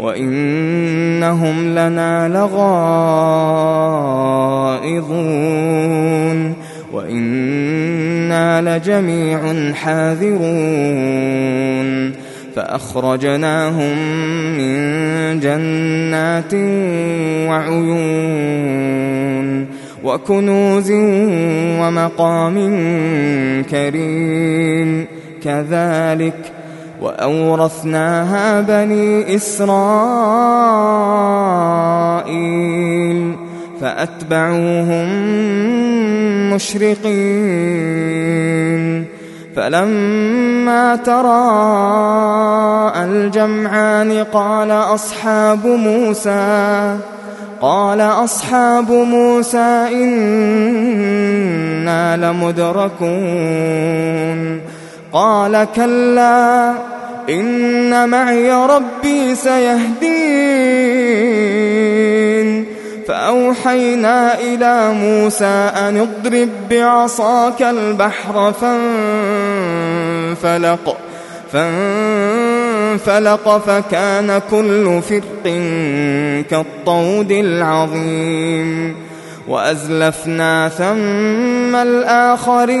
وإنهم لنا لغائظون وإنا لجميع حاذرون فأخرجناهم من جنات وعيون وكنوز ومقام كريم كذلك وأورثناها بني إسرائيل فأتبعوهم مشرقين فلما ترى الجمعان قال أصحاب موسى قال أصحاب موسى إنا لمدركون قال كلا إن معي ربي سيهدين. فأوحينا إلى موسى أن اضرب بعصاك البحر فانفلق فانفلق فكان كل فرق كالطود العظيم. وأزلفنا ثم الآخرين.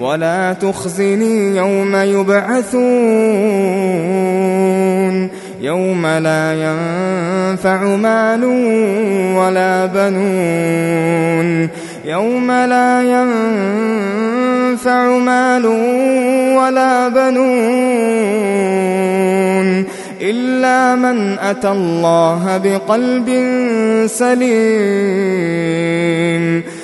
ولا تخزني يوم يبعثون يوم لا ينفع مال ولا بنون يوم لا ينفع مال ولا بنون إلا من أتى الله بقلب سليم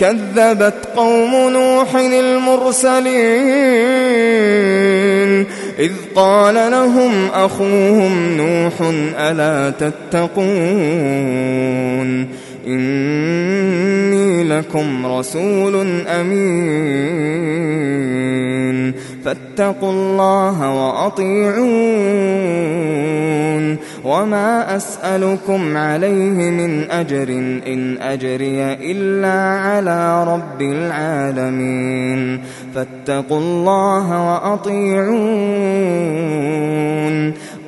كذبت قوم نوح المرسلين إذ قال لهم أخوهم نوح ألا تتقون؟ إني لكم رسول أمين. فاتقوا الله وأطيعون وما أسألكم عليه من أجر إن أجري إلا على رب العالمين فاتقوا الله وأطيعون